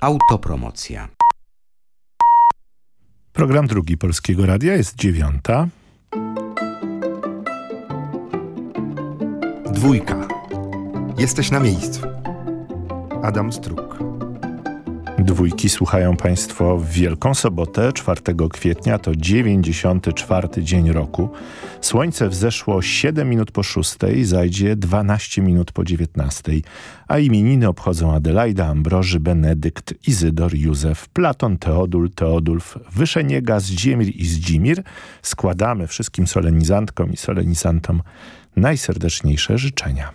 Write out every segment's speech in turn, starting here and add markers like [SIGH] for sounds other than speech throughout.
Autopromocja. Program drugi Polskiego Radia jest dziewiąta. Dwójka. Jesteś na miejscu. Adam Struk. Dwójki słuchają Państwo w Wielką Sobotę, 4 kwietnia, to 94 dzień roku. Słońce wzeszło 7 minut po 6, zajdzie 12 minut po 19, a imieniny obchodzą Adelaida, Ambroży, Benedykt, Izydor, Józef, Platon, Teodul, Teodulf, Wyszeniega, Zdziemir i Zdzimir. Składamy wszystkim solenizantkom i solenizantom najserdeczniejsze życzenia.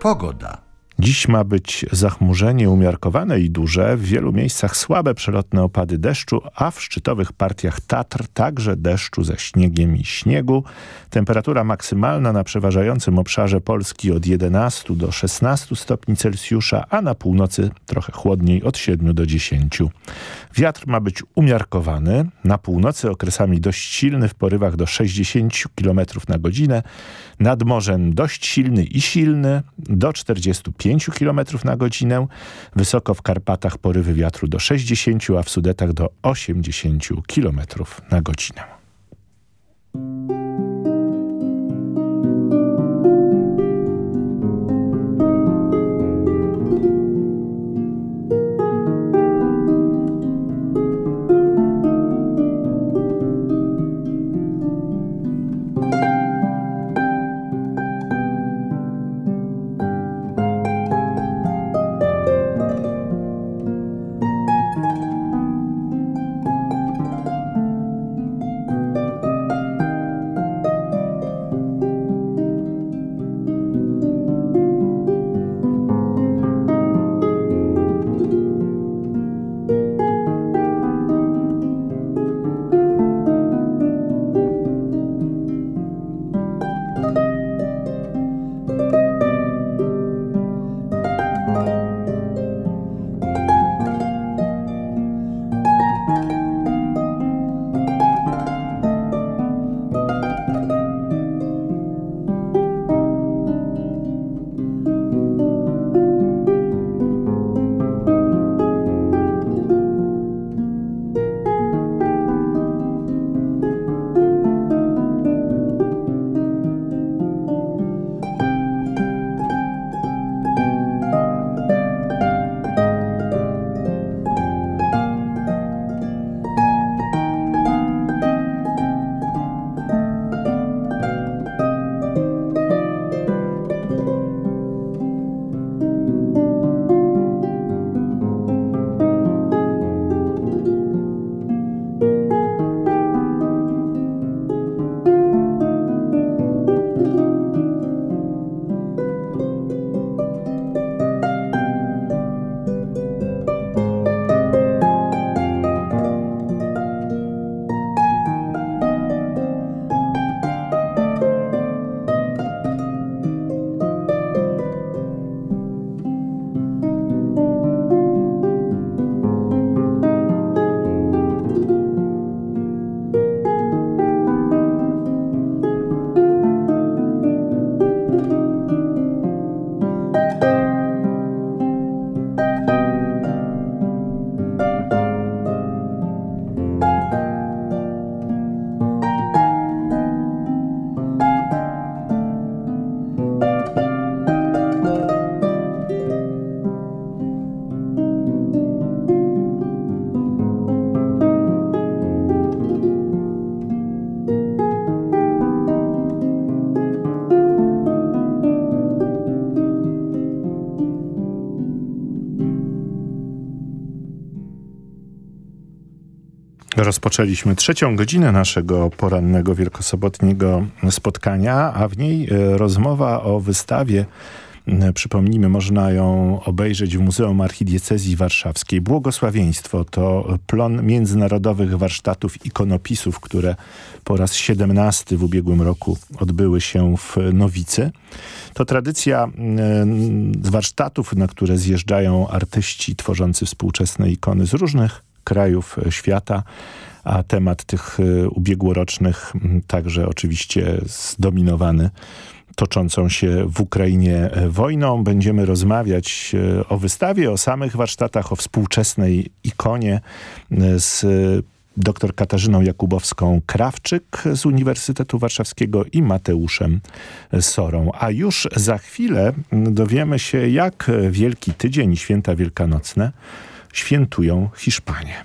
Pogoda. Dziś ma być zachmurzenie umiarkowane i duże, w wielu miejscach słabe przelotne opady deszczu, a w szczytowych partiach Tatr także deszczu ze śniegiem i śniegu. Temperatura maksymalna na przeważającym obszarze Polski od 11 do 16 stopni Celsjusza, a na północy trochę chłodniej od 7 do 10. Wiatr ma być umiarkowany, na północy okresami dość silny w porywach do 60 km na godzinę, nad morzem dość silny i silny do 45 km na godzinę, wysoko w Karpatach porywy wiatru do 60, a w Sudetach do 80 km na godzinę. Rozpoczęliśmy trzecią godzinę naszego porannego wielkosobotniego spotkania, a w niej e, rozmowa o wystawie Przypomnijmy, można ją obejrzeć w Muzeum Archidiecezji Warszawskiej. Błogosławieństwo to plon międzynarodowych warsztatów ikonopisów, które po raz 17 w ubiegłym roku odbyły się w Nowicy. To tradycja warsztatów, na które zjeżdżają artyści tworzący współczesne ikony z różnych krajów e, świata, a temat tych e, ubiegłorocznych także oczywiście zdominowany toczącą się w Ukrainie wojną. Będziemy rozmawiać o wystawie, o samych warsztatach, o współczesnej ikonie z dr Katarzyną Jakubowską-Krawczyk z Uniwersytetu Warszawskiego i Mateuszem Sorą. A już za chwilę dowiemy się, jak Wielki Tydzień i Święta Wielkanocne świętują Hiszpanie.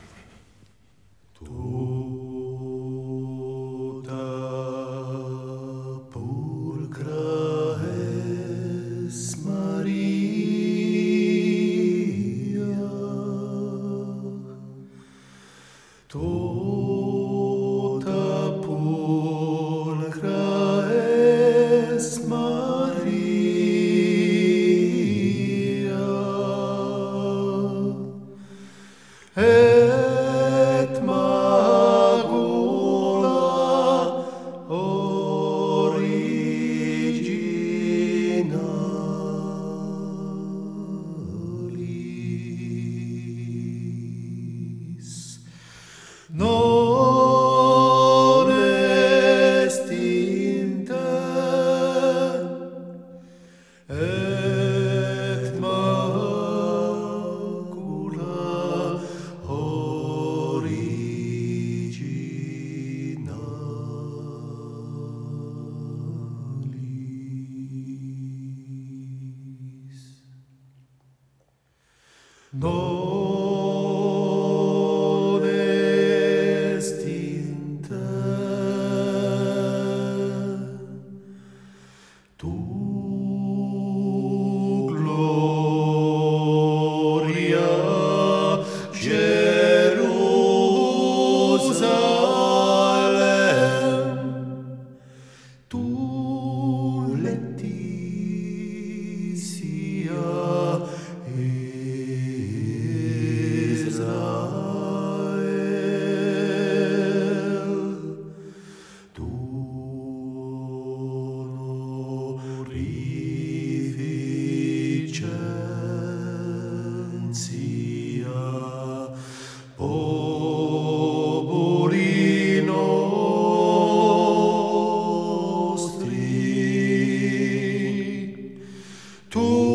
Ooh.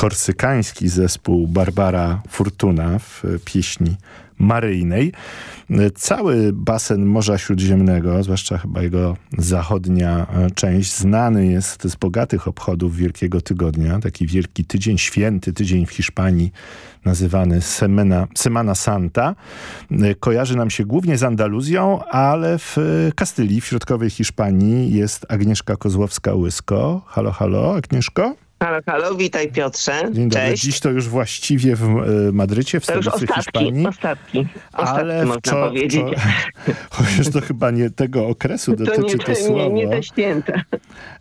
Korsykański zespół Barbara Fortuna w pieśni maryjnej. Cały basen Morza Śródziemnego, zwłaszcza chyba jego zachodnia e, część, znany jest z bogatych obchodów Wielkiego Tygodnia. Taki wielki tydzień, święty tydzień w Hiszpanii, nazywany Semana, Semana Santa. E, kojarzy nam się głównie z Andaluzją, ale w Kastylii, w środkowej Hiszpanii jest Agnieszka Kozłowska-Łysko. Halo, halo, Agnieszko? Halo, halo, witaj Piotrze. Dzień dobry. Cześć. Dziś to już właściwie w e, Madrycie, w to stolicy ostatki, Hiszpanii. ostatki, ostatki Ale można powiedzieć. [LAUGHS] chociaż to chyba nie tego okresu To dotyczy nie, to słowo. nie, nie te święta.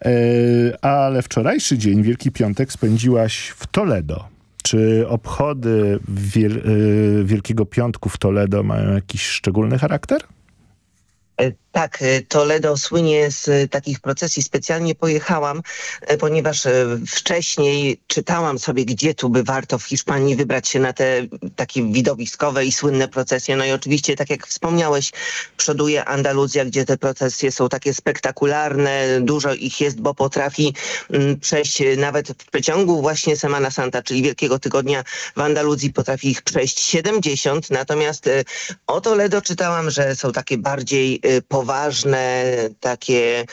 E, ale wczorajszy dzień, Wielki Piątek, spędziłaś w Toledo. Czy obchody wiel- e, Wielkiego Piątku w Toledo mają jakiś szczególny charakter? Tak, e, Toledo słynie z e, takich procesji. Specjalnie pojechałam, e, ponieważ wcześniej czytałam sobie, gdzie tu by warto w Hiszpanii wybrać się na te takie widowiskowe i słynne procesje. No i oczywiście, tak jak wspomniałeś, przoduje Andaluzja, gdzie te procesje są takie spektakularne, dużo ich jest, bo potrafi mm, przejść nawet w przeciągu właśnie Semana Santa, czyli Wielkiego Tygodnia w Andaluzji potrafi ich przejść 70, natomiast o Toledo czytałam, że są takie bardziej e, poważne, takie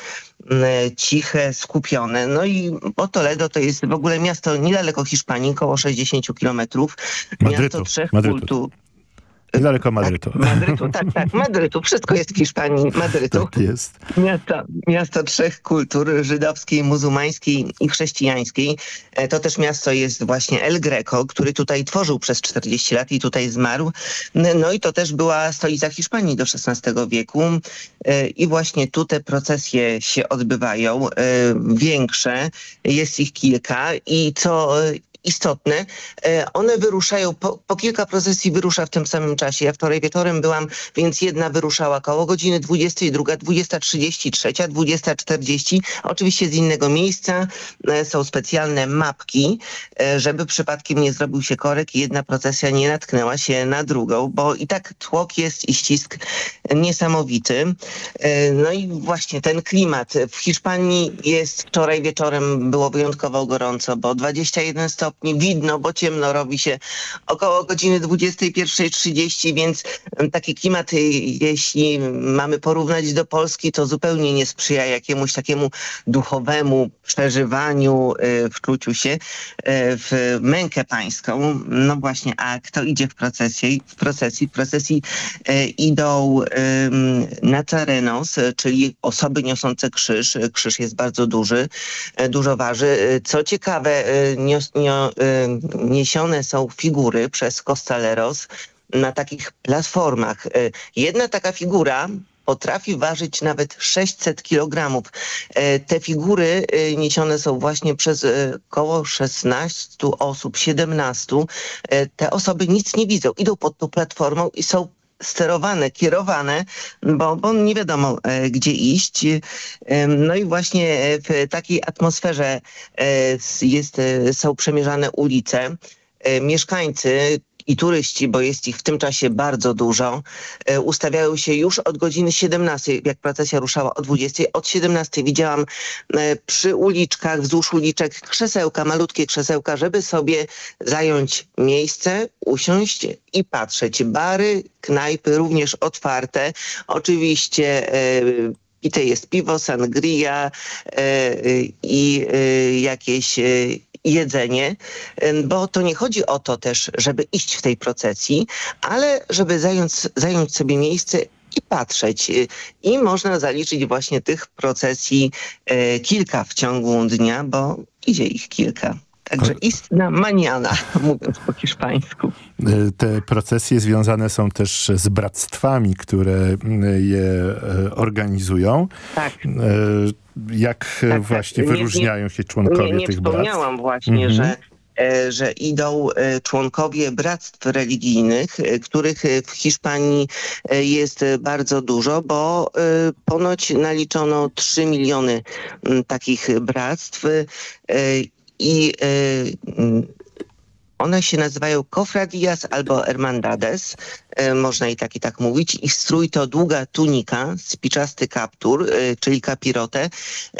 mm, ciche, skupione. No i o Toledo to jest w ogóle miasto niedaleko Hiszpanii, około 60 kilometrów. Miasto trzech Madrytu. Kultur. Niedaleko Madrytu. Madrytu, tak, tak, Madrytu. Wszystko jest w Hiszpanii, Madrytu. Tak jest. Miasto, miasto trzech kultur, żydowskiej, muzułmańskiej i chrześcijańskiej. E, To też miasto jest właśnie El Greco, który tutaj tworzył przez 40 lat i tutaj zmarł. No i to też była stolica Hiszpanii do XVI wieku. E, I właśnie tu te procesje się odbywają, e, większe, jest ich kilka i co istotne, one wyruszają, po, po kilka procesji wyrusza w tym samym czasie. Ja wczoraj wieczorem byłam, więc jedna wyruszała koło godziny 20, druga 20.30, trzecia 20.40, oczywiście z innego miejsca. E, Są specjalne mapki, e, żeby przypadkiem nie zrobił się korek i jedna procesja nie natknęła się na drugą, bo i tak tłok jest i ścisk niesamowity. E, No i właśnie ten klimat. W Hiszpanii jest wczoraj wieczorem było wyjątkowo gorąco, bo 21 stopni, widno, bo ciemno robi się około godziny 21.30, więc taki klimat, y, jeśli mamy porównać do Polski, to zupełnie nie sprzyja jakiemuś takiemu duchowemu przeżywaniu, y, wczuciu się y, w mękę pańską. No właśnie, a kto idzie w procesji? W procesji, w procesji idą Nazarenos, czyli osoby niosące krzyż. Krzyż jest bardzo duży, dużo waży. Co ciekawe, e, nios, nio, e, niesione są figury przez Costaleros na takich platformach. E, Jedna taka figura potrafi ważyć nawet 600 kg. E, Te figury niesione są właśnie przez około 16 osób, 17. E, Te osoby nic nie widzą, idą pod tą platformą i są sterowane, kierowane, bo, bo nie wiadomo e, gdzie iść. Em, No i właśnie e, w takiej atmosferze e, jest, e, są przemierzane ulice. E, Mieszkańcy i turyści, bo jest ich w tym czasie bardzo dużo, e, ustawiają się już od godziny 17, jak procesja ruszała o 20. Od 17 widziałam e, przy uliczkach, wzdłuż uliczek krzesełka, malutkie krzesełka, żeby sobie zająć miejsce, usiąść i patrzeć. Bary, knajpy również otwarte. Oczywiście e, pite jest piwo, sangria e, e, i e, jakieś e, jedzenie, bo to nie chodzi o to też, żeby iść w tej procesji, ale żeby zająć, zająć sobie miejsce i patrzeć. E, I można zaliczyć właśnie tych procesji e, kilka w ciągu dnia, bo idzie ich kilka. Także istna maniana, [LAUGHS] mówiąc po hiszpańsku. E, Te procesje związane są też z bractwami, które m, je e, organizują. Tak. Jak e, tak. właśnie Nie- nie- wyróżniają się członkowie Nie, nie tych bractw? wspomniałam właśnie, Mhm. że, e, że idą e, członkowie bractw religijnych, e, których w Hiszpanii jest bardzo dużo, bo ponoć naliczono 3 miliony takich bractw i e, m, one się nazywają cofradías albo hermandades, e, można i tak i tak mówić. Ich strój to długa tunika, spiczasty kaptur, e, czyli kapirotę,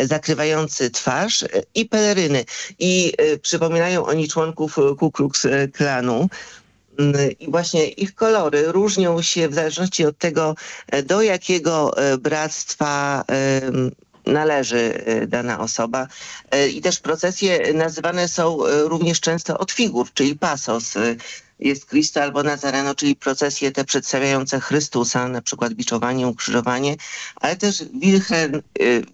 zakrywający twarz i peleryny. I przypominają oni członków Ku Klux Klanu. Mm, I właśnie ich kolory różnią się w zależności od tego, do jakiego bractwa należy e, dana osoba. E, I też procesje nazywane są e, również często od figur, czyli pasos. Jest Cristo albo Nazareno, czyli procesje te przedstawiające Chrystusa, na przykład biczowanie, ukrzyżowanie, ale też Virgen,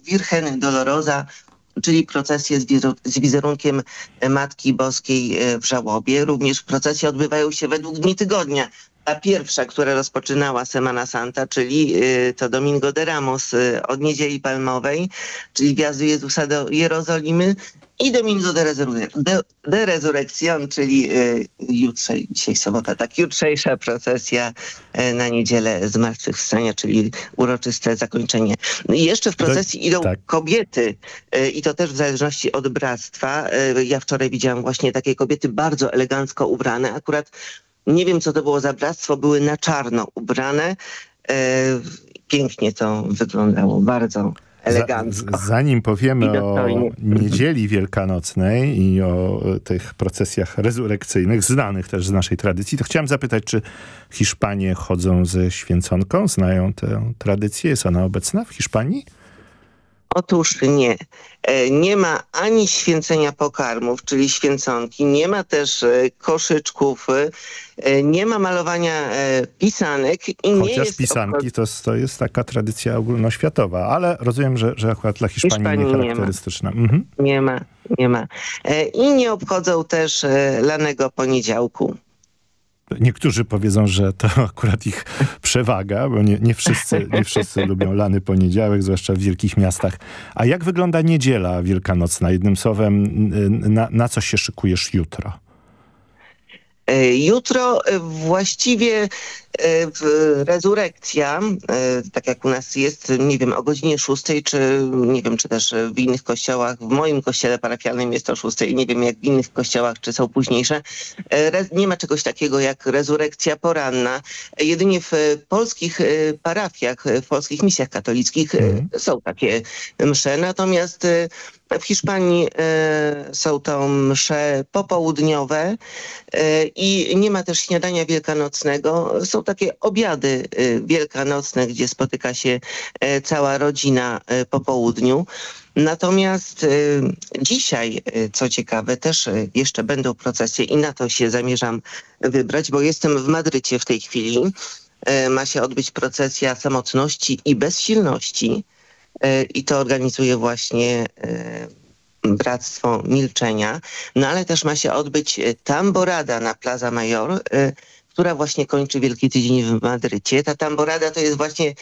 Virgen Dolorosa, czyli procesje z, wizeru- z wizerunkiem Matki Boskiej w żałobie. Również procesje odbywają się według dni tygodnia. Ta pierwsza, która rozpoczynała Semana Santa, czyli y, to Domingo de Ramos y, od Niedzieli Palmowej, czyli wjazdu Jezusa do Jerozolimy i Domingo de, Resurre- de, de Resurrección, czyli y, jutrze, dzisiaj sobota, tak, jutrzejsza procesja na niedzielę Zmartwychwstania, czyli uroczyste zakończenie. I jeszcze w procesji idą tak. kobiety i to też w zależności od bractwa. Ja wczoraj widziałam właśnie takie kobiety bardzo elegancko ubrane, akurat nie wiem, co to było za bractwo, były na czarno ubrane. E, pięknie to wyglądało, bardzo elegancko. Za, zanim powiemy o niedzieli wielkanocnej i o tych procesjach rezurekcyjnych, znanych też z naszej tradycji, to chciałem zapytać, czy Hiszpanie chodzą ze święconką? Znają tę tradycję? Jest ona obecna w Hiszpanii? Otóż nie. E, Nie ma ani święcenia pokarmów, czyli święconki, nie ma też e, koszyczków, e, nie ma malowania pisanek i nie Chociaż jest pisanki to, to jest taka tradycja ogólnoświatowa, ale rozumiem, że, że akurat dla Hiszpanii, Hiszpanii nie ma. niecharakterystyczna. Mhm. Nie ma, nie ma. I nie obchodzą też lanego poniedziałku. Niektórzy powiedzą, że to [LAUGHS] akurat ich przewaga, bo nie, nie, wszyscy, [LAUGHS] nie wszyscy lubią lany poniedziałek, zwłaszcza w wielkich miastach. A jak wygląda niedziela wielkanocna? Jednym słowem, na, na co się szykujesz jutro? E, Jutro e, właściwie rezurekcja, e, tak jak u nas jest, nie wiem, o godzinie 6, czy nie wiem, czy też w innych kościołach, w moim kościele parafialnym jest o 6, nie wiem jak w innych kościołach, czy są późniejsze. E, Nie ma czegoś takiego jak rezurekcja poranna. E, Jedynie w e, polskich e, parafiach, e, w polskich misjach katolickich e, Mhm. są takie msze, natomiast e, w Hiszpanii e, są to msze popołudniowe e, i nie ma też śniadania wielkanocnego. Są takie obiady e, wielkanocne, gdzie spotyka się e, cała rodzina e, po południu. Natomiast e, dzisiaj, e, co ciekawe, też jeszcze będą procesje i na to się zamierzam wybrać, bo jestem w Madrycie w tej chwili. Ma się odbyć procesja samotności i bezsilności. I to organizuje właśnie Bractwo Milczenia. No ale też ma się odbyć tamborada na Plaza Mayor, e, która właśnie kończy Wielki Tydzień w Madrycie. Ta tamborada to jest właśnie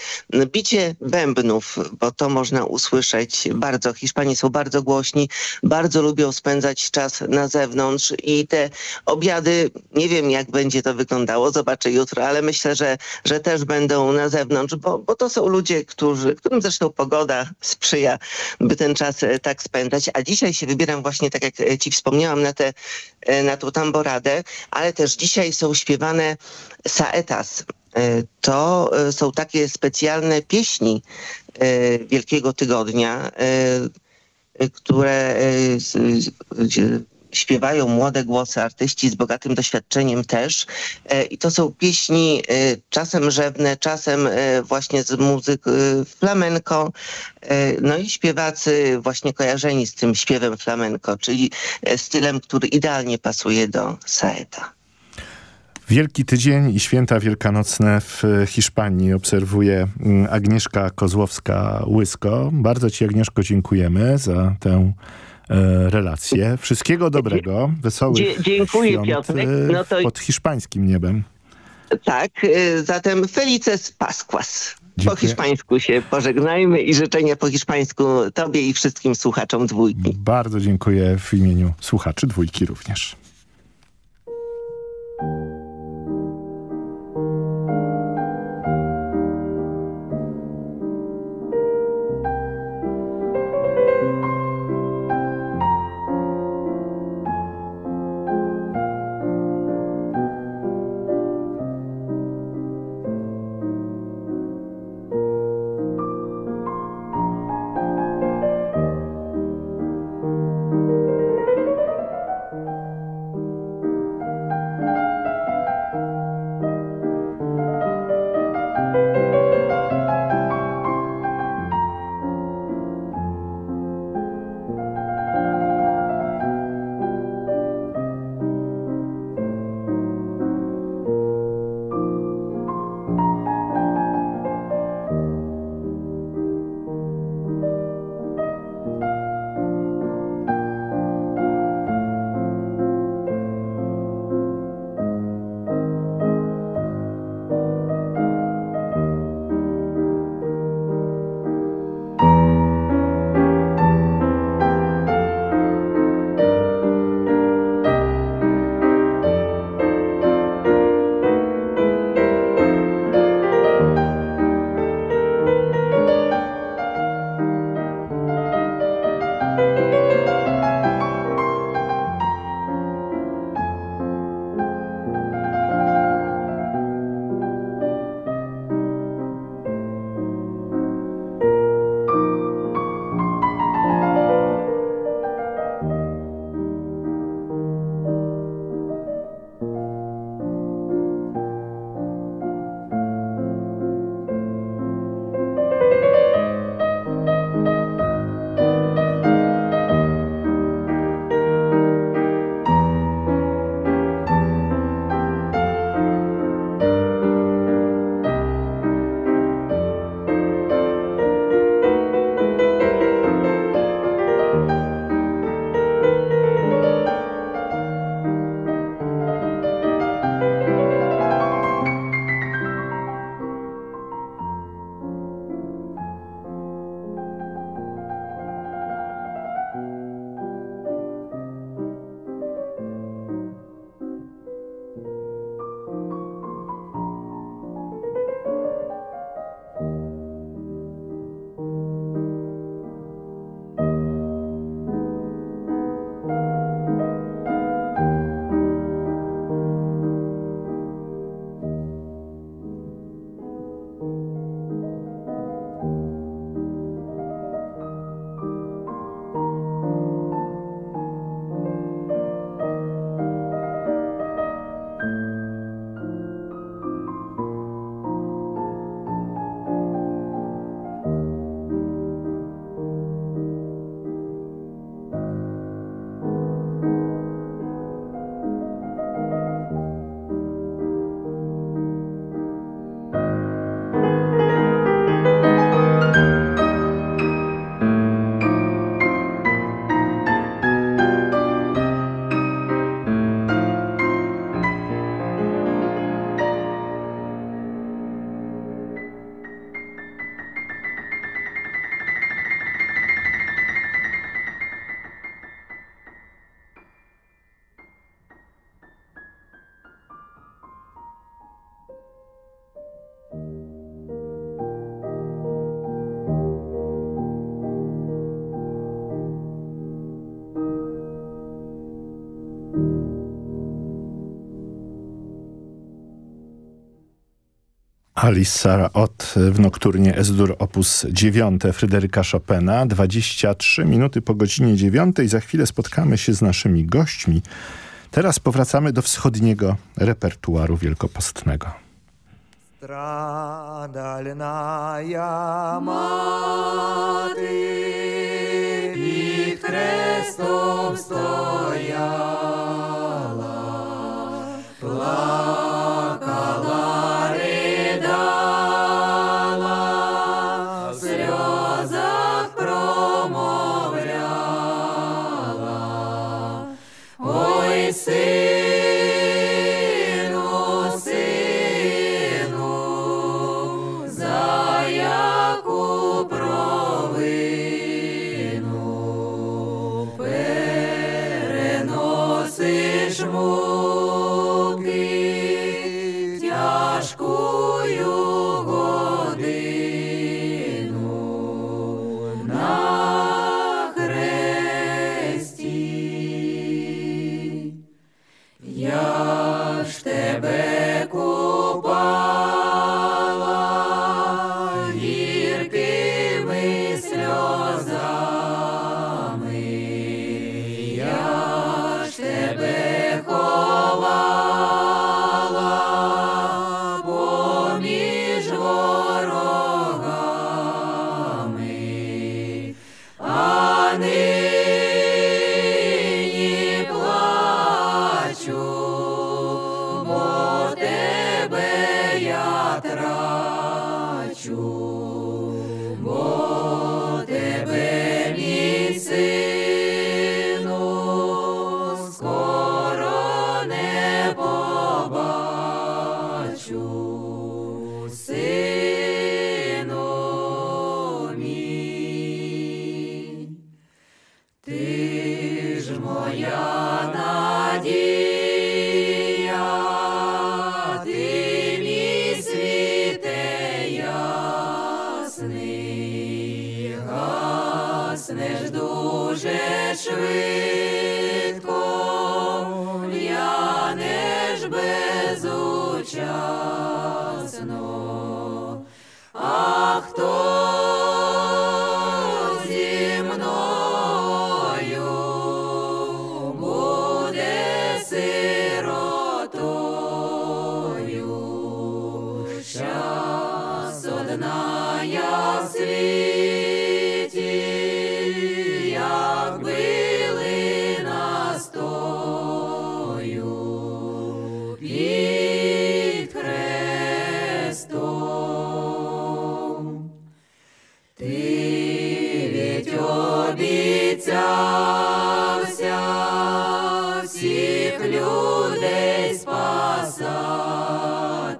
bicie bębnów, bo to można usłyszeć bardzo. Hiszpanie są bardzo głośni, bardzo lubią spędzać czas na zewnątrz i te obiady, nie wiem jak będzie to wyglądało, zobaczę jutro, ale myślę, że, że też będą na zewnątrz, bo, bo to są ludzie, którzy, którym zresztą pogoda sprzyja, by ten czas e, tak spędzać. A dzisiaj się wybieram właśnie, tak jak e, ci wspomniałam, na, tę e, na tą tamboradę, ale też dzisiaj są śpiewane saetas. E, To e, są takie specjalne pieśni e, Wielkiego Tygodnia, które śpiewają młode głosy, artyści z bogatym doświadczeniem też. I to są pieśni czasem rzewne, czasem właśnie z muzyk flamenco. E, No i śpiewacy właśnie kojarzeni z tym śpiewem flamenco, czyli stylem, który idealnie pasuje do saeta. Wielki Tydzień i Święta Wielkanocne w Hiszpanii obserwuje mm, Agnieszka Kozłowska-Łysko. Bardzo Ci, Agnieszko, dziękujemy za tę e, relację. Wszystkiego dobrego, wesołych dziękuję, świąt Piotrek. e, No to- pod hiszpańskim niebem. Tak, e, zatem Felices Pasquas. Po Dziękuję. hiszpańsku się pożegnajmy i życzenia po hiszpańsku Tobie i wszystkim słuchaczom dwójki. Bardzo dziękuję w imieniu słuchaczy dwójki również. Alice Sara Ott w nokturnie S-dur op. 9 Fryderyka Chopina. 23 minuty po godzinie 9. Za chwilę spotkamy się z naszymi gośćmi. Teraz powracamy do wschodniego repertuaru wielkopostnego. Страдальная мати під хрестом стояла,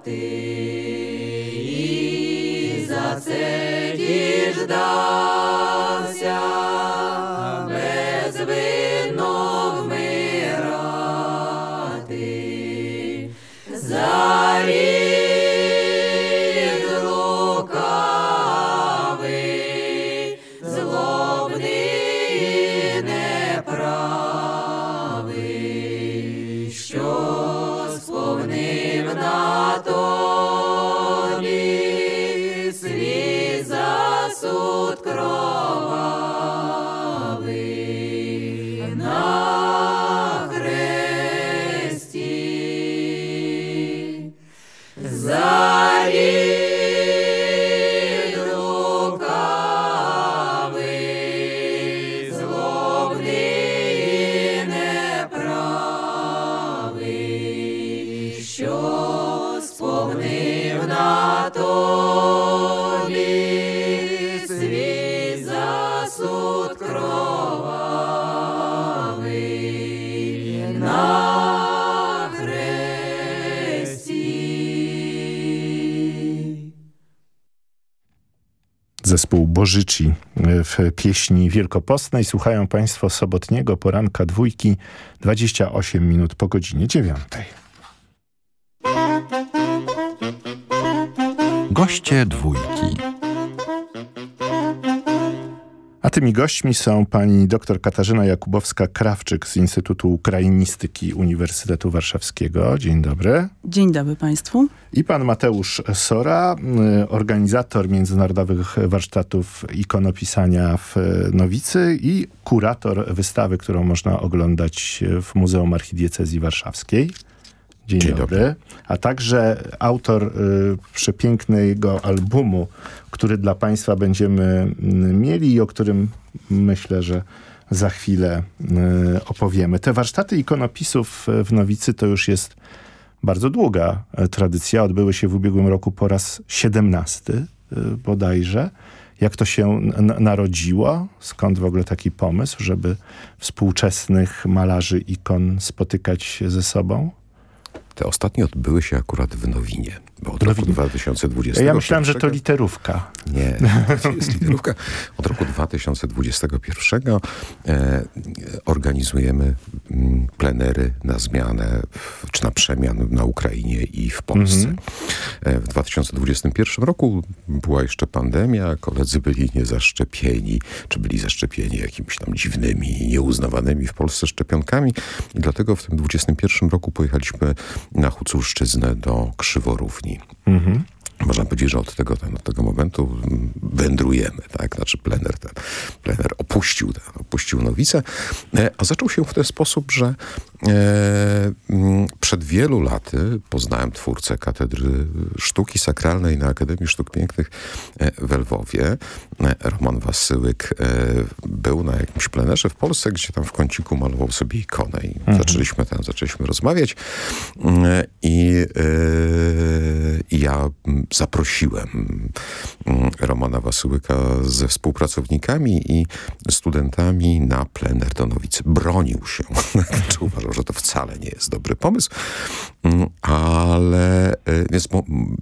спасати, і за це діждався Zespół Bożyci w pieśni wielkopostnej. Słuchają Państwo sobotniego poranka dwójki 28 minut po godzinie dziewiątej. Goście dwójki. Tymi gośćmi są pani dr Katarzyna Jakubowska-Krawczyk z Instytutu Ukrainistyki Uniwersytetu Warszawskiego. Dzień dobry. Dzień dobry Państwu. I pan Mateusz Sora, y, organizator międzynarodowych warsztatów ikonopisania w Nowicy i kurator wystawy, którą można oglądać w Muzeum Archidiecezji Warszawskiej. Dzień, Dzień dobry. dobry. A także autor y, przepięknego albumu, który dla Państwa będziemy mm, mieli i o którym myślę, że za chwilę y, opowiemy. Te warsztaty ikonopisów w Nowicy to już jest bardzo długa e, tradycja. Odbyły się w ubiegłym roku po raz 17 y, bodajże. Jak to się narodziło? Skąd w ogóle taki pomysł, żeby współczesnych malarzy ikon spotykać ze sobą? Te ostatnie odbyły się akurat w Nowinie, bo od roku 2020. Ja myślałem, że to literówka. Nie, to jest [LAUGHS] literówka. Od roku 2021 e, organizujemy mm, plenery na zmianę, czy na przemian na Ukrainie i w Polsce. E, w 2021 roku była jeszcze pandemia, koledzy byli niezaszczepieni, czy byli zaszczepieni jakimiś tam dziwnymi, nieuznawanymi w Polsce szczepionkami i dlatego w tym 2021 roku pojechaliśmy na Huculszczyznę do Krzyworówni. Można powiedzieć, że od tego, ten, od tego momentu mm, wędrujemy, tak? Znaczy plener, ten, plener opuścił, ten, opuścił Nowicę, e, a zaczął się w ten sposób, że przed wielu laty poznałem twórcę Katedry Sztuki Sakralnej na Akademii Sztuk Pięknych e, w Lwowie. E, Roman Wasyłyk e, był na jakimś plenerze w Polsce, gdzie tam w kąciku malował sobie ikonę i zaczęliśmy tam, zaczęliśmy rozmawiać Mm, i, e, i ja mm, zaprosiłem mm, Romana Wasyłyka ze współpracownikami i studentami na plener do Nowicy. Bronił się, [LAUGHS] znaczy uważał, że to wcale nie jest dobry pomysł, Mm, ale e, więc mo, m,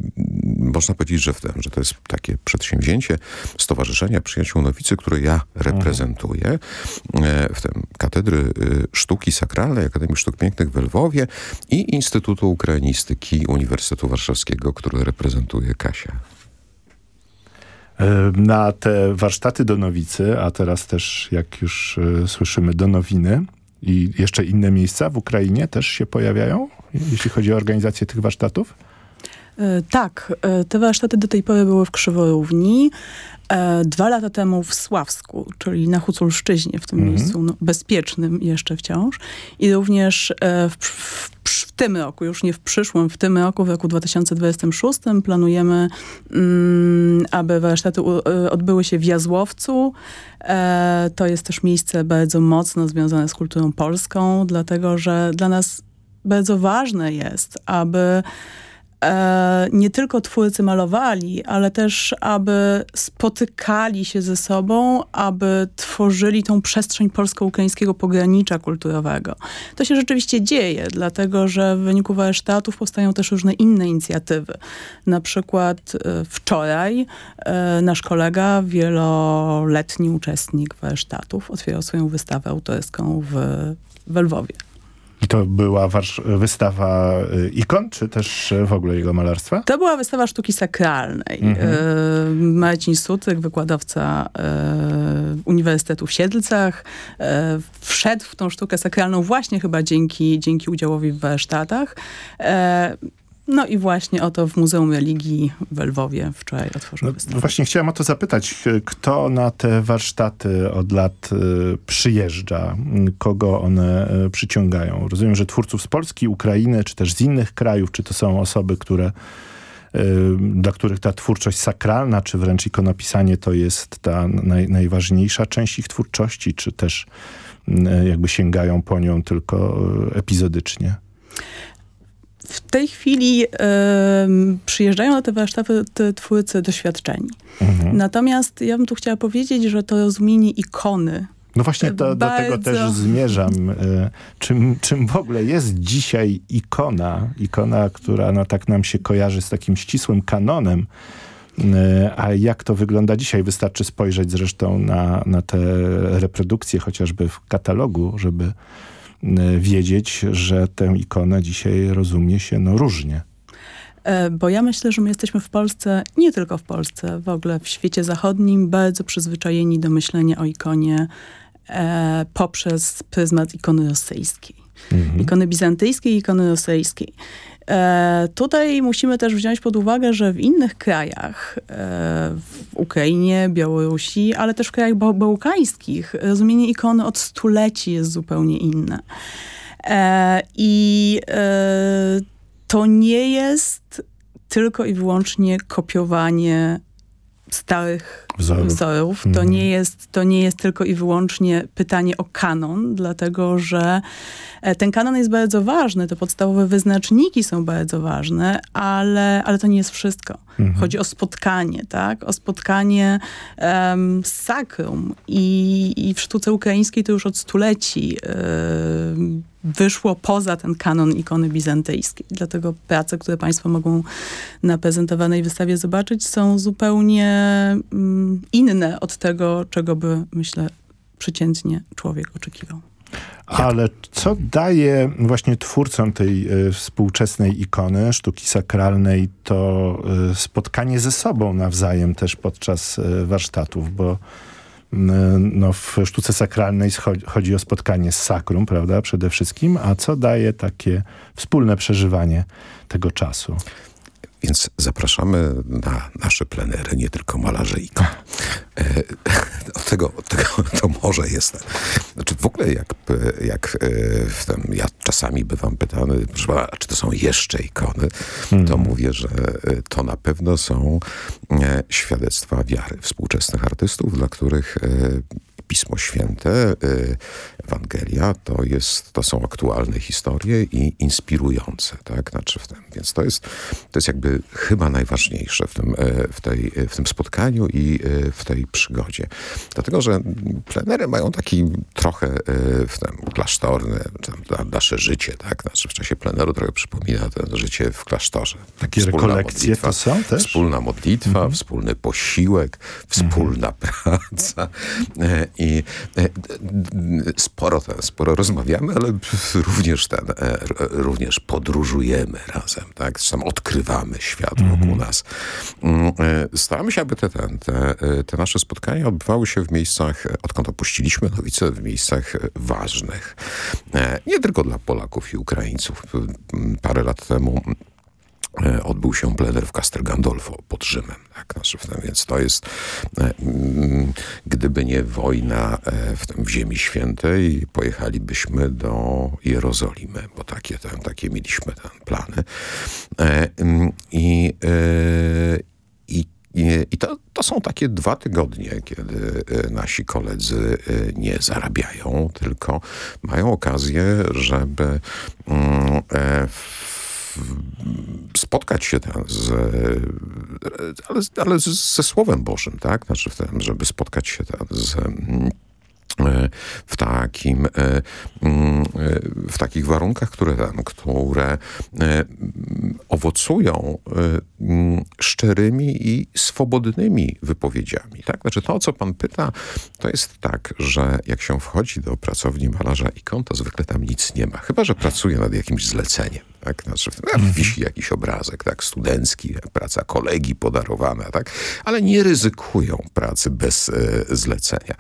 można powiedzieć, że, w tym, że to jest takie przedsięwzięcie Stowarzyszenia Przyjaciół Nowicy, które ja reprezentuję, e, w tym Katedry y, Sztuki Sakralnej Akademii Sztuk Pięknych w Lwowie i Instytutu Ukrainistyki Uniwersytetu Warszawskiego, który reprezentuje Kasia. E, Na te warsztaty do Nowicy, a teraz też, jak już e, słyszymy, do Nowiny i jeszcze inne miejsca w Ukrainie też się pojawiają, jeśli chodzi o organizację tych warsztatów? E, Tak, e, te warsztaty do tej pory były w Krzyworówni. E, Dwa lata temu w Sławsku, czyli na Huculszczyźnie, w tym miejscu no, bezpiecznym jeszcze wciąż. I również w, w, w tym roku, już nie w przyszłym, w tym roku, w roku 2026 planujemy, mm, aby warsztaty u- odbyły się w Jazłowcu. E, To jest też miejsce bardzo mocno związane z kulturą polską, dlatego że dla nas bardzo ważne jest, aby nie tylko twórcy malowali, ale też aby spotykali się ze sobą, aby tworzyli tą przestrzeń polsko-ukraińskiego pogranicza kulturowego. To się rzeczywiście dzieje, dlatego że w wyniku warsztatów powstają też różne inne inicjatywy. Na przykład e, wczoraj e, nasz kolega, wieloletni uczestnik warsztatów, otwierał swoją wystawę autorską w, w Lwowie. I to była wystawa y, ikon, czy też y, w ogóle jego malarstwa? To była wystawa sztuki sakralnej. Mhm. E, Marcin Sucyk, wykładowca e, Uniwersytetu w Siedlcach, e, wszedł w tą sztukę sakralną właśnie chyba dzięki, dzięki udziałowi w warsztatach. E, no i właśnie oto w Muzeum Religii w Lwowie wczoraj otworzył No, wystawę. właśnie chciałem o to zapytać, y, kto na te warsztaty od lat y, przyjeżdża, kogo one y, przyciągają. Rozumiem, że twórców z Polski, Ukrainy, czy też z innych krajów, czy to są osoby, które dla których ta twórczość sakralna, czy wręcz ikonopisanie to jest ta naj, najważniejsza część ich twórczości, czy też jakby sięgają po nią tylko epizodycznie. W tej chwili przyjeżdżają na te warsztaty te twórcy doświadczeni. Mhm. Natomiast ja bym tu chciała powiedzieć, że to rozumienie ikony No właśnie to, do tego też zmierzam. E, Czym, czym w ogóle jest dzisiaj ikona? Ikona, która no, tak nam się kojarzy z takim ścisłym kanonem. E, A jak to wygląda dzisiaj? Wystarczy spojrzeć zresztą na, na te reprodukcje, chociażby w katalogu, żeby wiedzieć, że tę ikonę dzisiaj rozumie się no, różnie. E, Bo ja myślę, że my jesteśmy w Polsce, nie tylko w Polsce, w ogóle w świecie zachodnim, bardzo przyzwyczajeni do myślenia o ikonie e, poprzez pryzmat ikony rosyjskiej. Ikony bizantyjskiej i ikony rosyjskiej. E, tutaj musimy też wziąć pod uwagę, że w innych krajach, e, w Ukrainie, Białorusi, ale też w krajach bał- bałkańskich, rozumienie ikony od stuleci jest zupełnie inne. E, I e, to nie jest tylko i wyłącznie kopiowanie starych Wzorów. wzorów. To, Mhm. nie jest, to nie jest tylko i wyłącznie pytanie o kanon, dlatego że e, ten kanon jest bardzo ważny, te podstawowe wyznaczniki są bardzo ważne, ale, ale to nie jest wszystko. Chodzi o spotkanie, tak? O spotkanie em, z sakrum I, i w sztuce ukraińskiej to już od stuleci wyszło poza ten kanon ikony bizantyjskiej. Dlatego prace, które Państwo mogą na prezentowanej wystawie zobaczyć, są zupełnie mm, inne od tego, czego by, myślę, przeciętnie człowiek oczekiwał. Ale co daje właśnie twórcom tej y, współczesnej ikony, sztuki sakralnej, to y, spotkanie ze sobą nawzajem też podczas y, warsztatów, bo no, w sztuce sakralnej chodzi o spotkanie z sakrum, prawda, przede wszystkim, a co daje takie wspólne przeżywanie tego czasu? Więc zapraszamy na nasze plenery, nie tylko malarze ikon. E, [LAUGHS] od, tego, od tego [LAUGHS] to może jest. Znaczy w ogóle jak, jak e, w tym, ja czasami bywam pytany, proszę pana, czy to są jeszcze ikony, to mówię, że e, to na pewno są e, świadectwa wiary współczesnych artystów, dla których e, Pismo Święte, Ewangelia, to, jest, to są aktualne historie i inspirujące, tak? Znaczy w tym. Więc to jest, to jest jakby chyba najważniejsze w tym, e, w, tej, w tym spotkaniu i e, w tej przygodzie. Dlatego, że plenery mają taki trochę e, w tym klasztorny, tam na- nasze życie, tak? Znaczy w czasie pleneru trochę przypomina to życie w klasztorze. Takie Wspólna rekolekcje to są też? Wspólna modlitwa, wspólny posiłek, wspólna praca. E, I e, sporo, sporo rozmawiamy, ale [LAUGHS] również ten, e, również podróżujemy razem, tak? Sam odkrywamy świat wokół nas. Mm, e, Staramy się, aby te, te, e, te nasze spotkania odbywały się w miejscach, odkąd opuściliśmy Nowice, w miejscach ważnych. Nie tylko dla Polaków i Ukraińców. M, Parę lat temu odbył się plener w Castel Gandolfo pod Rzymem. Tak, więc to jest, e, mm, gdyby nie wojna e, w, w Ziemi Świętej, pojechalibyśmy do Jerozolimy, bo takie, ten, takie mieliśmy tam plany. E, mm, I, e, i i, to, to są takie dwa tygodnie, kiedy e, nasi koledzy e, nie zarabiają, tylko mają okazję, żeby mm, e, w- spotkać się z, ale, ale ze Słowem Bożym, tak? Znaczy żeby spotkać się z e, w takim, e, e, w takich warunkach, które, tam, które owocują mm, szczerymi i swobodnymi wypowiedziami. Tak? Znaczy to, o co pan pyta, to jest tak, że jak się wchodzi do pracowni malarza ikon, to zwykle tam nic nie ma. Chyba, że pracuje nad jakimś zleceniem. Tak? Znaczy, no, wisi jakiś obrazek, tak, studencki, praca kolegi podarowana, tak? ale nie ryzykują pracy bez e, zlecenia.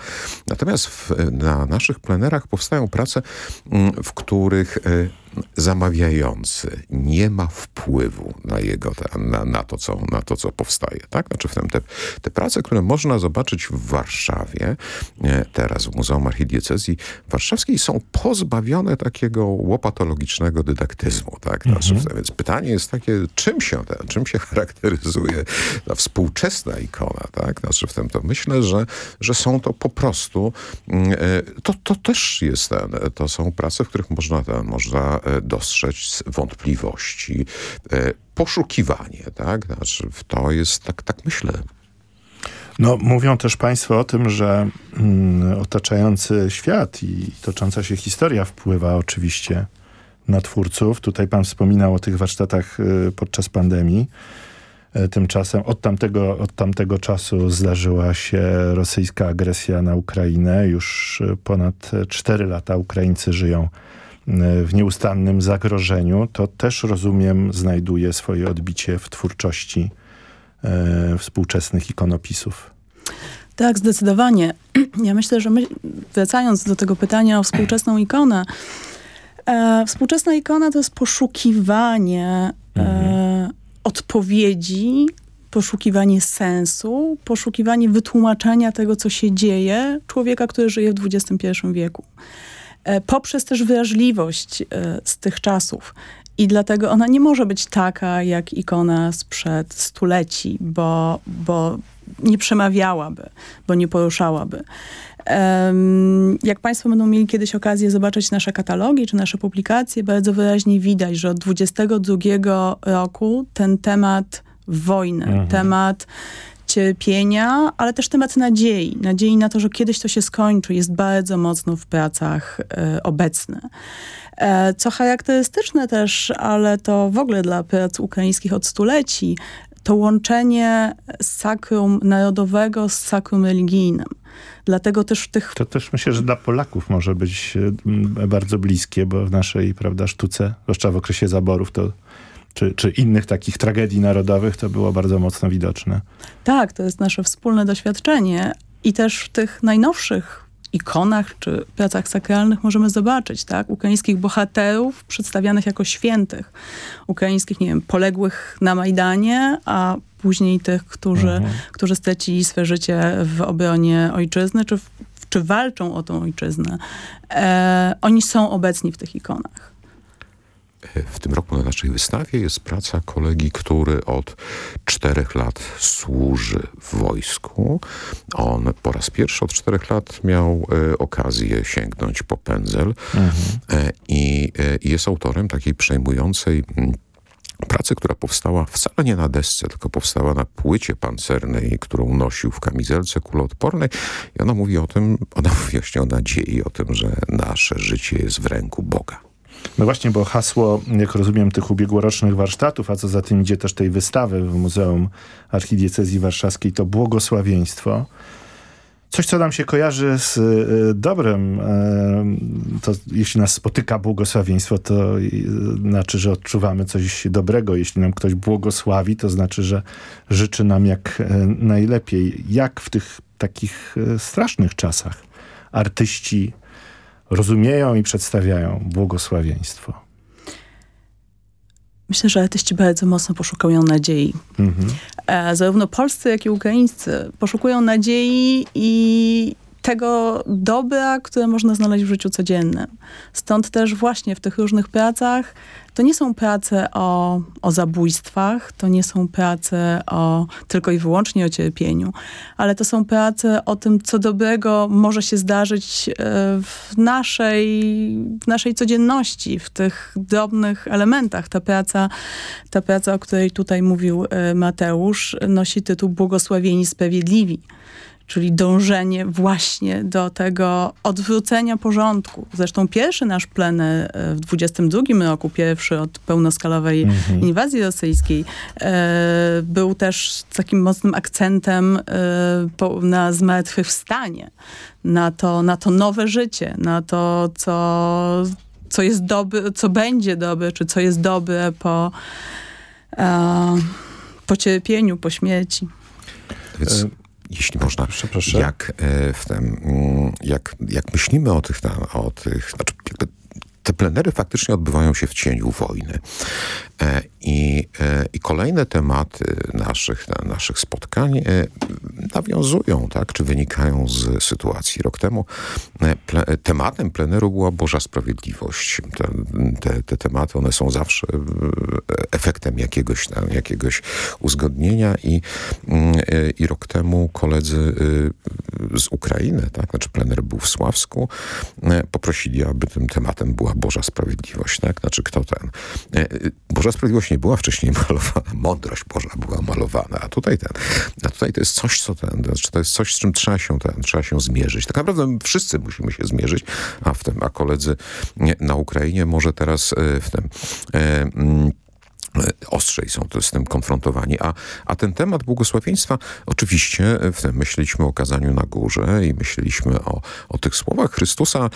Natomiast w, na naszych plenerach powstają prace, mm, w których e, zamawiający nie ma wpływu na jego, na, na, to, co, na to, co powstaje. Tak? Znaczy w tym te, te prace, które można zobaczyć w Warszawie, e, teraz w Muzeum Archidiecezji Warszawskiej, są pozbawione takiego łopatologicznego dydaktyzmu. Tak? Znaczy, tym- Więc pytanie jest takie, czym się, te, czym się [LAUGHS] charakteryzuje ta współczesna ikona? Tak? Znaczy w tym to myślę, że, że są to po prostu, mm, e, to, to też jest ten, to są prace, w których można, można e, dostrzec wątpliwości, e, poszukiwanie, tak? Znaczy, to jest, tak, tak myślę. No, mówią też państwo o tym, że mm, otaczający świat i tocząca się historia wpływa oczywiście na twórców. Tutaj pan wspominał o tych warsztatach y, podczas pandemii. E, Tymczasem od tamtego, od tamtego czasu zdarzyła się rosyjska agresja na Ukrainę. Już y, ponad 4 lata Ukraińcy żyją w nieustannym zagrożeniu, to też rozumiem znajduje swoje odbicie w twórczości e, współczesnych ikonopisów. Tak, zdecydowanie. [CLEARS THROAT] Ja myślę, że my, wracając do tego pytania o współczesną ikonę, e, współczesna ikona to jest poszukiwanie e, odpowiedzi, poszukiwanie sensu, poszukiwanie wytłumaczenia tego, co się dzieje człowieka, który żyje w XXI wieku. E, poprzez też wrażliwość e, z tych czasów. I dlatego ona nie może być taka jak ikona sprzed stuleci, bo, bo nie przemawiałaby, bo nie poruszałaby. Jak Państwo będą mieli kiedyś okazję zobaczyć nasze katalogi czy nasze publikacje, bardzo wyraźnie widać, że od 22 roku ten temat wojny, mhm. temat cierpienia, ale też temat nadziei. Nadziei na to, że kiedyś to się skończy, jest bardzo mocno w pracach e, obecny. E, co charakterystyczne też, ale to w ogóle dla prac ukraińskich od stuleci, to łączenie sakrum narodowego z sakrum religijnym. Dlatego też w tych... To też myślę, że dla Polaków może być e, bardzo bliskie, bo w naszej prawda, sztuce, zwłaszcza w okresie zaborów, to czy, czy innych takich tragedii narodowych, to było bardzo mocno widoczne. Tak, to jest nasze wspólne doświadczenie i też w tych najnowszych ikonach czy pracach sakralnych możemy zobaczyć, tak? Ukraińskich bohaterów przedstawianych jako świętych. Ukraińskich, nie wiem, poległych na Majdanie, a później tych, którzy, mhm. którzy stracili swe życie w obronie ojczyzny, czy, w, czy walczą o tą ojczyznę. E, oni są obecni w tych ikonach. W tym roku na naszej wystawie jest praca kolegi, który od czterech lat służy w wojsku. On po raz pierwszy od czterech lat miał e, okazję sięgnąć po pędzel mhm. e, i e, jest autorem takiej przejmującej m, pracy, która powstała wcale nie na desce, tylko powstała na płycie pancernej, którą nosił w kamizelce kuloodpornej. I ona mówi o tym, ona mówi [LAUGHS] właśnie o nadziei, o tym, że nasze życie jest w ręku Boga. No właśnie, bo hasło, jak rozumiem, tych ubiegłorocznych warsztatów, a co za tym idzie też tej wystawy w Muzeum Archidiecezji Warszawskiej, to błogosławieństwo. Coś, co nam się kojarzy z y, dobrem, y, to jeśli nas spotyka błogosławieństwo, to y, znaczy, że odczuwamy coś dobrego. Jeśli nam ktoś błogosławi, to znaczy, że życzy nam jak najlepiej. Jak w tych takich strasznych czasach artyści rozumieją i przedstawiają błogosławieństwo? Myślę, że artyści bardzo mocno poszukują nadziei. Mhm. E, zarówno polscy, jak i ukraińscy poszukują nadziei i tego dobra, które można znaleźć w życiu codziennym. Stąd też właśnie w tych różnych pracach to nie są prace o, o zabójstwach, to nie są prace o, tylko i wyłącznie o cierpieniu, ale to są prace o tym, co dobrego może się zdarzyć e, w naszej, w naszej codzienności, w tych drobnych elementach. Ta praca, ta praca, o której tutaj mówił e, Mateusz, nosi tytuł Błogosławieni Sprawiedliwi czyli dążenie właśnie do tego odwrócenia porządku. Zresztą pierwszy nasz plener e, w 22 roku, pierwszy od pełnoskalowej mhm. inwazji rosyjskiej, e, był też takim mocnym akcentem e, po, na zmartwychwstanie, na to, na to nowe życie, na to, co, co jest dobre, co będzie dobre, czy co jest dobre po, e, po cierpieniu, po śmierci. Więc jeśli można, proszę, proszę. Jak, e, w tym, mm, jak, jak myślimy o tych, o tych znaczy te plenery faktycznie odbywają się w cieniu wojny. E, I, e, i kolejne tematy naszych, naszych spotkań e, nawiązują, tak, czy wynikają z sytuacji. Rok temu ple, tematem pleneru była Boża Sprawiedliwość. Te, te, te, tematy, one są zawsze efektem jakiegoś, jakiegoś uzgodnienia i, i rok temu koledzy z Ukrainy, tak, znaczy plener był w Sławsku, poprosili, aby tym tematem była Boża Sprawiedliwość, tak, znaczy kto ten. Boża Boża Sprawiedliwość nie była wcześniej [LAUGHS] malowana, mądrość Boża była malowana, a tutaj ten, a tutaj to jest coś, co ten, to jest coś, z czym trzeba się ten, trzeba się zmierzyć. Tak naprawdę wszyscy musimy się zmierzyć, a w tym, a koledzy na Ukrainie może teraz e, w tym e, mm, ostrzej są to z tym konfrontowani. A, a ten temat błogosławieństwa, oczywiście w tym myśleliśmy o kazaniu na górze i myśleliśmy o, o tych słowach Chrystusa,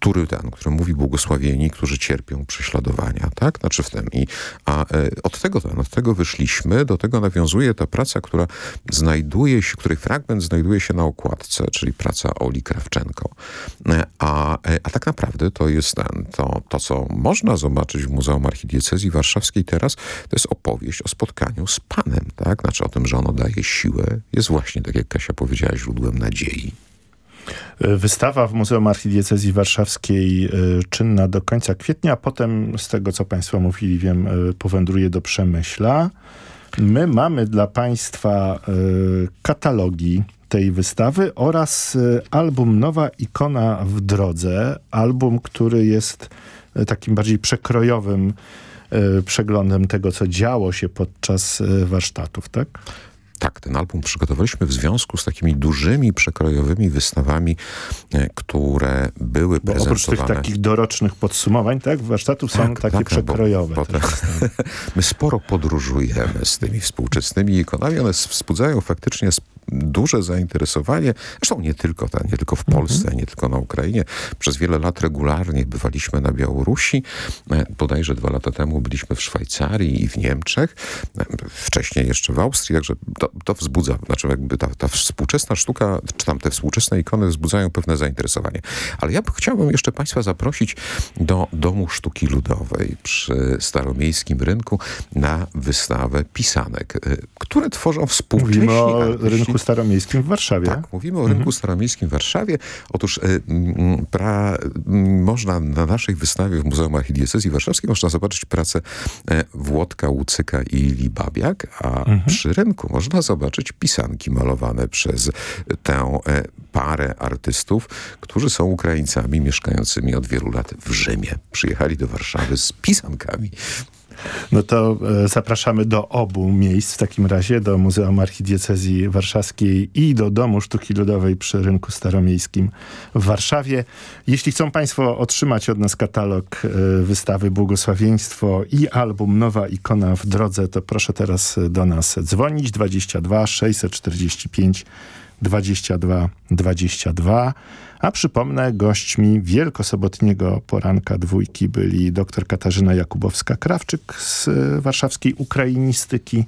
który ten, który mówi błogosławieni, którzy cierpią prześladowania, tak? Znaczy w tym. I, a e, od tego ten, od tego wyszliśmy, do tego nawiązuje ta praca, która znajduje się, której fragment znajduje się na okładce, czyli praca Oli Krawczenko. E, a, e, a tak naprawdę to jest ten, to, to, co można zobaczyć w Muzeum Archidiecezji Warszawskiej teraz, to jest opowieść o spotkaniu z Panem, tak? Znaczy o tym, że ono daje siłę, jest właśnie, tak jak Kasia powiedziała, źródłem nadziei. Wystawa w Muzeum Archidiecezji Warszawskiej e, czynna do końca kwietnia, a potem, z tego co Państwo mówili, wiem, e, powędruje do Przemyśla. My mamy dla Państwa e, katalogi tej wystawy oraz album Nowa ikona w drodze. Album, który jest takim bardziej przekrojowym przeglądem tego, co działo się podczas warsztatów, tak? Tak, ten album przygotowaliśmy w związku z takimi dużymi, przekrojowymi wystawami, e, które były bo prezentowane. Oprócz tych takich dorocznych podsumowań, tak, warsztatów tak, są takie tak, przekrojowe. Bo, bo [LAUGHS] my sporo podróżujemy z tymi współczesnymi ikonami, one wzbudzają faktycznie duże zainteresowanie. Zresztą nie tylko, ta, nie tylko w mhm. Polsce, nie tylko na Ukrainie. Przez wiele lat regularnie bywaliśmy na Białorusi. E, bodajże dwa lata temu byliśmy w Szwajcarii i w Niemczech. E, wcześniej jeszcze w Austrii, także to, to wzbudza, znaczy jakby ta, ta współczesna sztuka, czy tam te współczesne ikony wzbudzają pewne zainteresowanie. Ale ja chciałbym jeszcze Państwa zaprosić do Domu Sztuki Ludowej przy Staromiejskim Rynku na wystawę pisanek, e, które tworzą współcześni Mówimy o rynku rynku staromiejskim w Warszawie. Tak, mówimy o rynku mhm. staromiejskim w Warszawie. Otóż y, pra, można na naszej wystawie w Muzeum Archidiecezji Warszawskiej można zobaczyć pracę e, Włodka, Łucyka i Libabiak, a mhm. przy rynku można zobaczyć pisanki malowane przez tę e, parę artystów, którzy są Ukraińcami mieszkającymi od wielu lat w Rzymie. Przyjechali do Warszawy z pisankami. No to e, zapraszamy do obu miejsc w takim razie, do Muzeum Archidiecezji Warszawskiej i do Domu Sztuki Ludowej przy Rynku Staromiejskim w Warszawie. Jeśli chcą Państwo otrzymać od nas katalog e, wystawy Błogosławieństwo i album Nowa Ikona w drodze, to proszę teraz do nas dzwonić 22 645 22 22. A przypomnę, gośćmi wielkosobotniego poranka dwójki byli dr Katarzyna Jakubowska-Krawczyk z warszawskiej ukrainistyki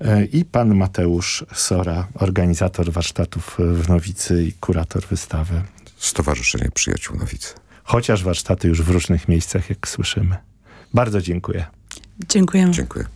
e, i pan Mateusz Sora, organizator warsztatów w Nowicy i kurator wystawy. Stowarzyszenie Przyjaciół Nowicy. Chociaż warsztaty już w różnych miejscach, jak słyszymy. Bardzo dziękuję. Dziękujemy. Dziękuję.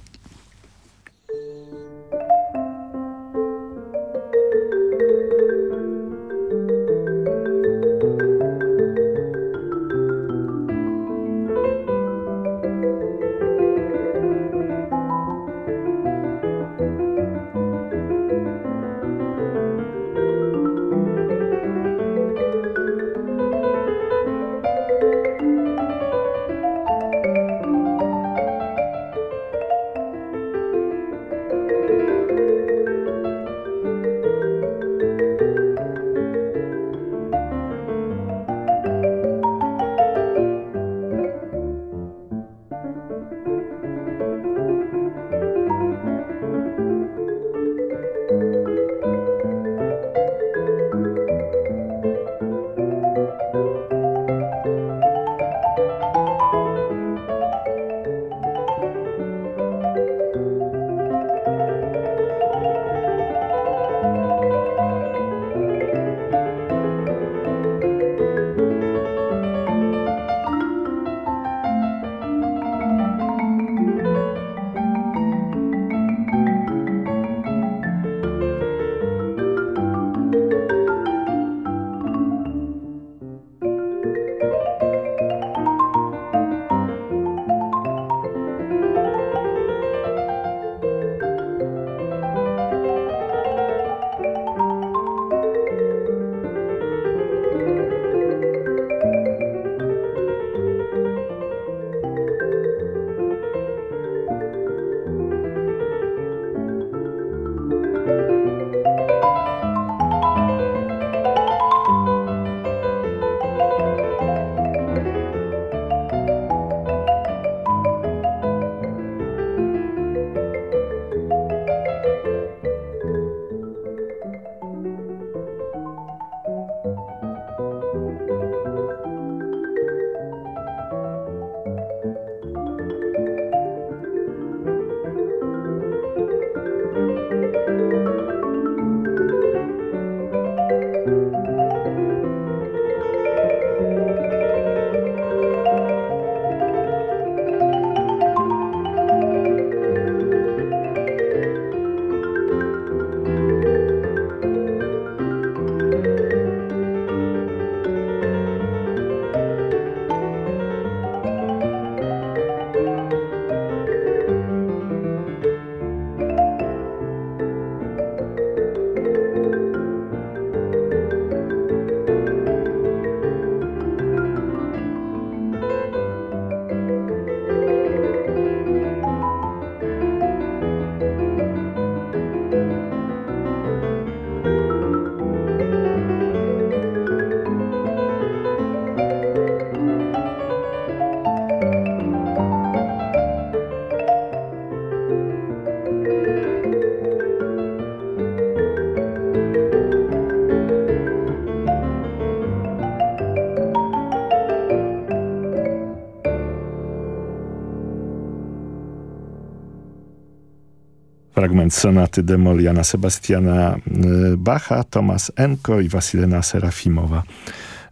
fragment sonaty demoliana Sebastiana y, Bacha, Tomas Enko i Wasilena Serafimowa.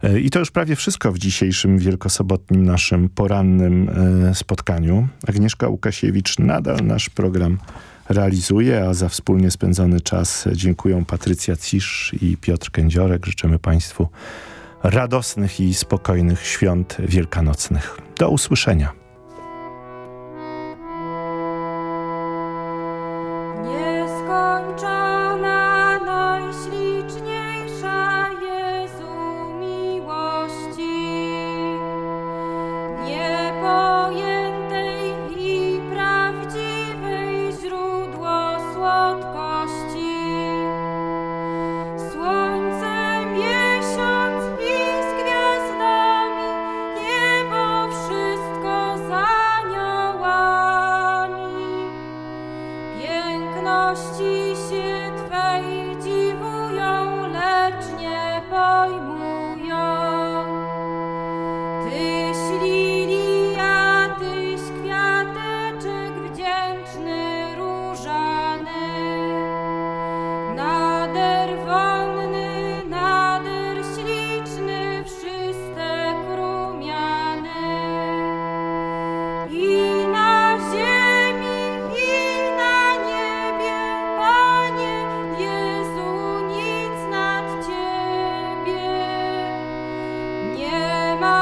Y, I to już prawie wszystko w dzisiejszym wielkosobotnim naszym porannym y, spotkaniu. Agnieszka Łukasiewicz nadal nasz program realizuje, a za wspólnie spędzony czas dziękuję Patrycja Cisz i Piotr Kędziorek. Życzymy Państwu radosnych i spokojnych świąt wielkanocnych. Do usłyszenia.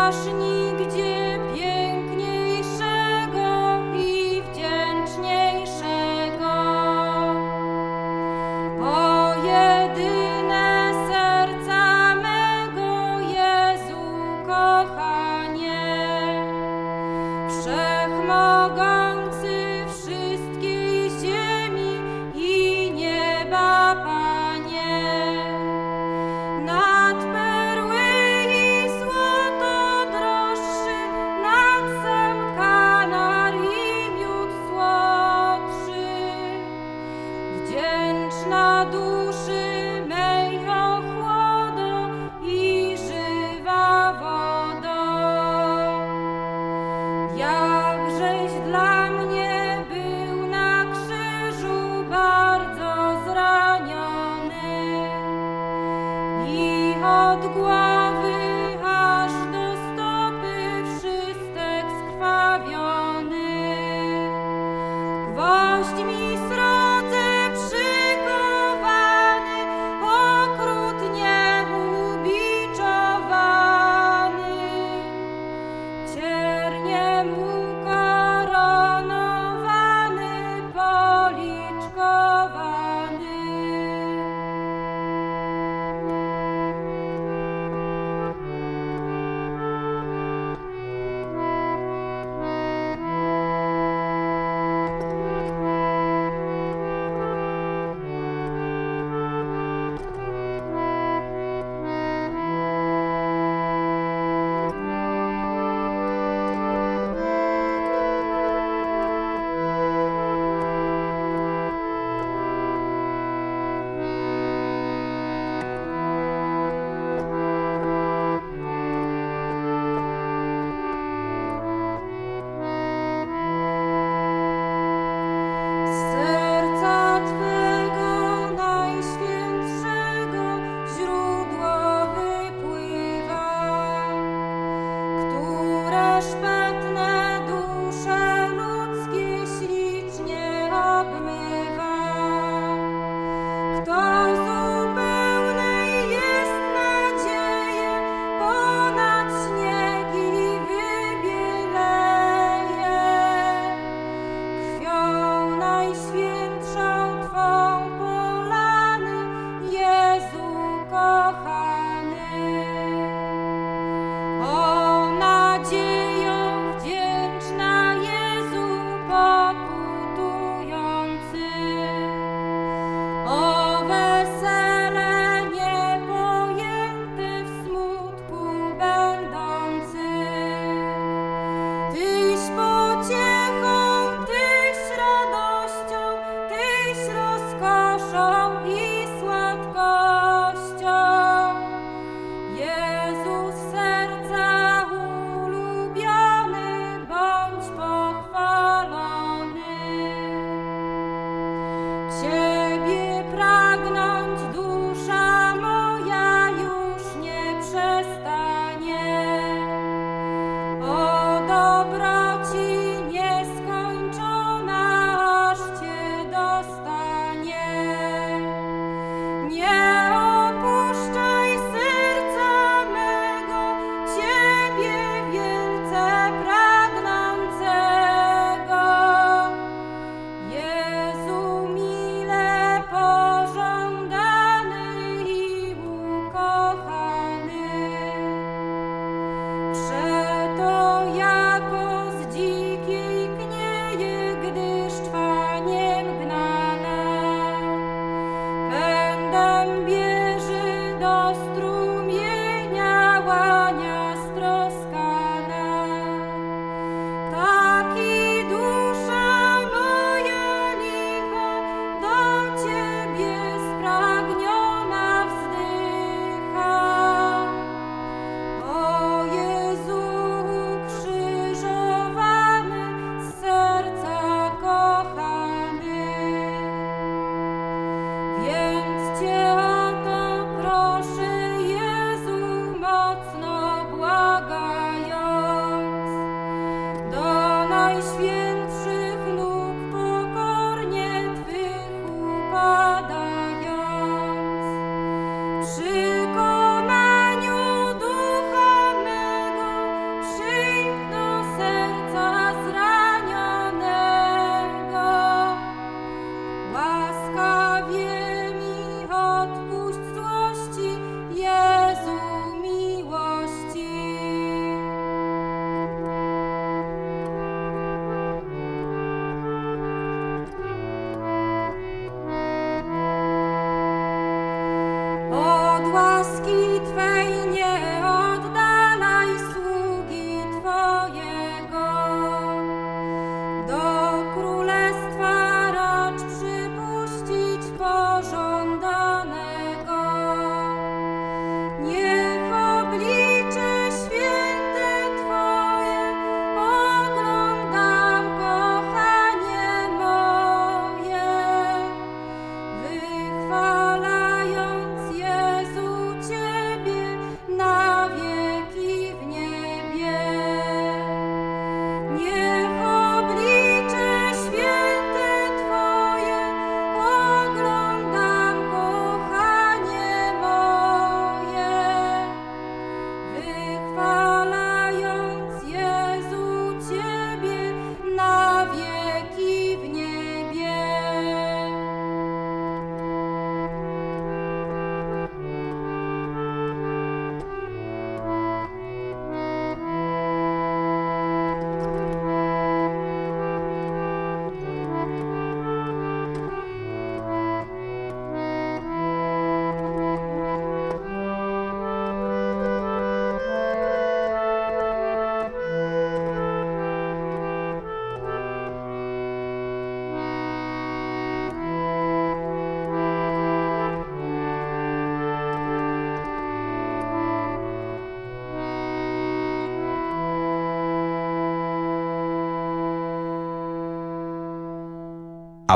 jaśni.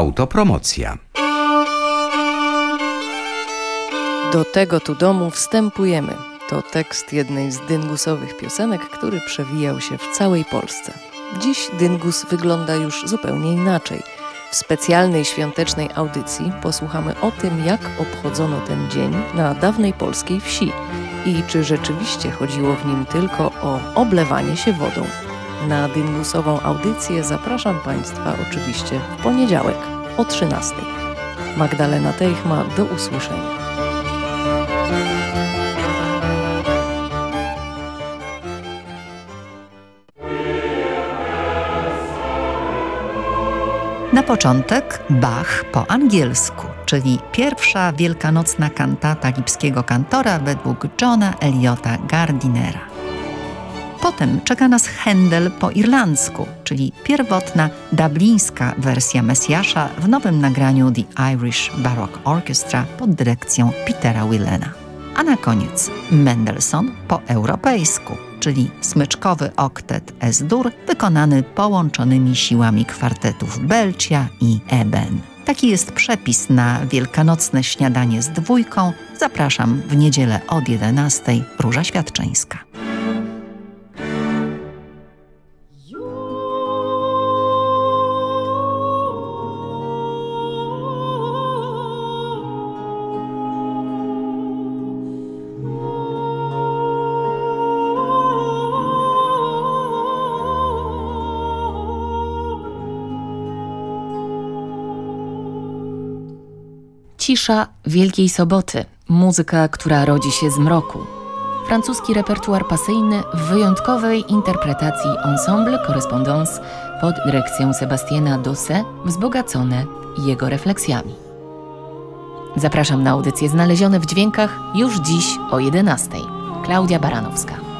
Autopromocja. Do tego tu domu wstępujemy. To tekst jednej z dyngusowych piosenek, który przewijał się w całej Polsce. Dziś dyngus wygląda już zupełnie inaczej. W specjalnej świątecznej audycji posłuchamy o tym, jak obchodzono ten dzień na dawnej polskiej wsi i czy rzeczywiście chodziło w nim tylko o oblewanie się wodą. Na dyngusową audycję zapraszam Państwa oczywiście w poniedziałek o 13. Magdalena Teichma, do usłyszenia. Na początek Bach po angielsku, czyli pierwsza wielkanocna kantata lipskiego kantora według Johna Eliota Gardinera. Potem czeka nas Händel po irlandzku, czyli pierwotna dublińska wersja Mesjasza w nowym nagraniu The Irish Baroque Orchestra pod dyrekcją Petera Willena. A na koniec Mendelssohn po europejsku, czyli smyczkowy oktet S-dur wykonany połączonymi siłami kwartetów Belcia i Eben. Taki jest przepis na wielkanocne śniadanie z dwójką. Zapraszam w niedzielę od 11 Róża Świadczyńska. Cisza Wielkiej Soboty. Muzyka, która rodzi się z mroku. Francuski repertuar pasyjny w wyjątkowej interpretacji ensemble correspondance pod dyrekcją Sebastiana Dosset, wzbogacone jego refleksjami. Zapraszam na audycje znalezione w dźwiękach już dziś o 11. Klaudia Baranowska.